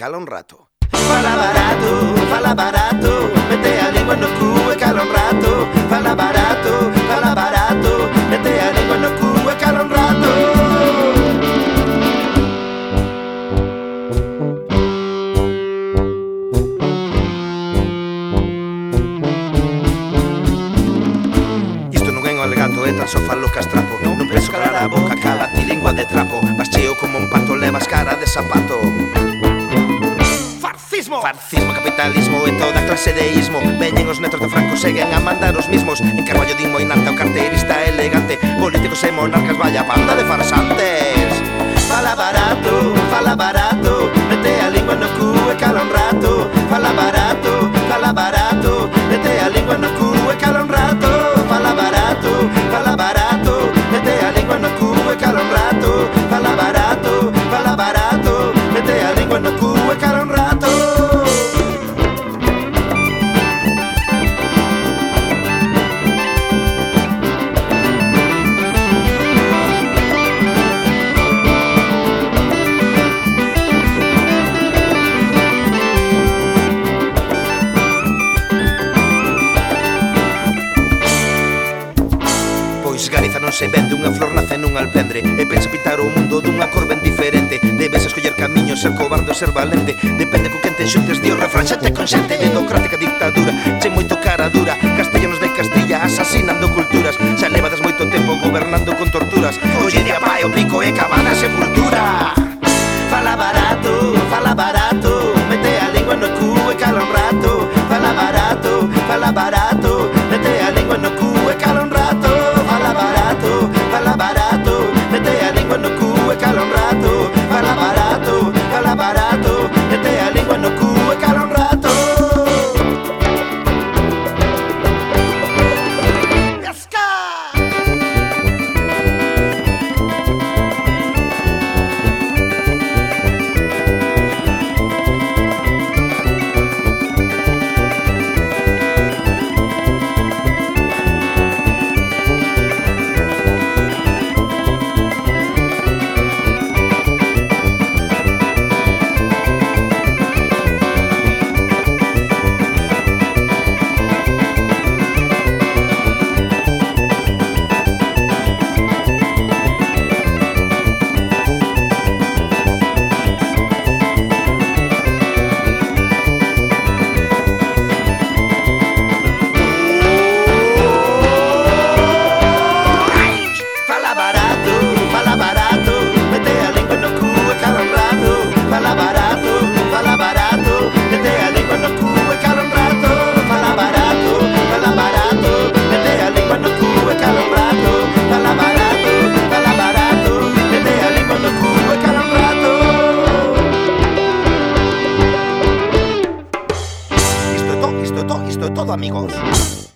cala un rato. Fala barato, fala barato, mete a lingua no cu e cala un rato. Fala barato, fala barato, mete a lingua no cu e cala un rato. Só falo castrapo Non penso calar a boca, cala ti lingua de trapo Vas cheo como un pato, levas cara de zapato fascismo. Fascismo, capitalismo e toda clase de ismo. Veñen os netos de Franco, seguen a mandar os mismos. En Carballo din moinante o carterista elegante. Políticos e monarcas, vaya banda de farsantes. Fala barato, fala barato. se vende Unha flor nace nun alpendre E pensa pintar o mundo dunha cor ben diferente. Debes escoller camiño, ser cobardo, ser valente. Depende con quen te xuntes, di refrán Xa te consente, democrática dictadura. Che moito cara dura, castellanos de Castilla Asasinando culturas, xa levadas moito tempo Gobernando con torturas. Olle de pai, o pico e cabal É todo amigos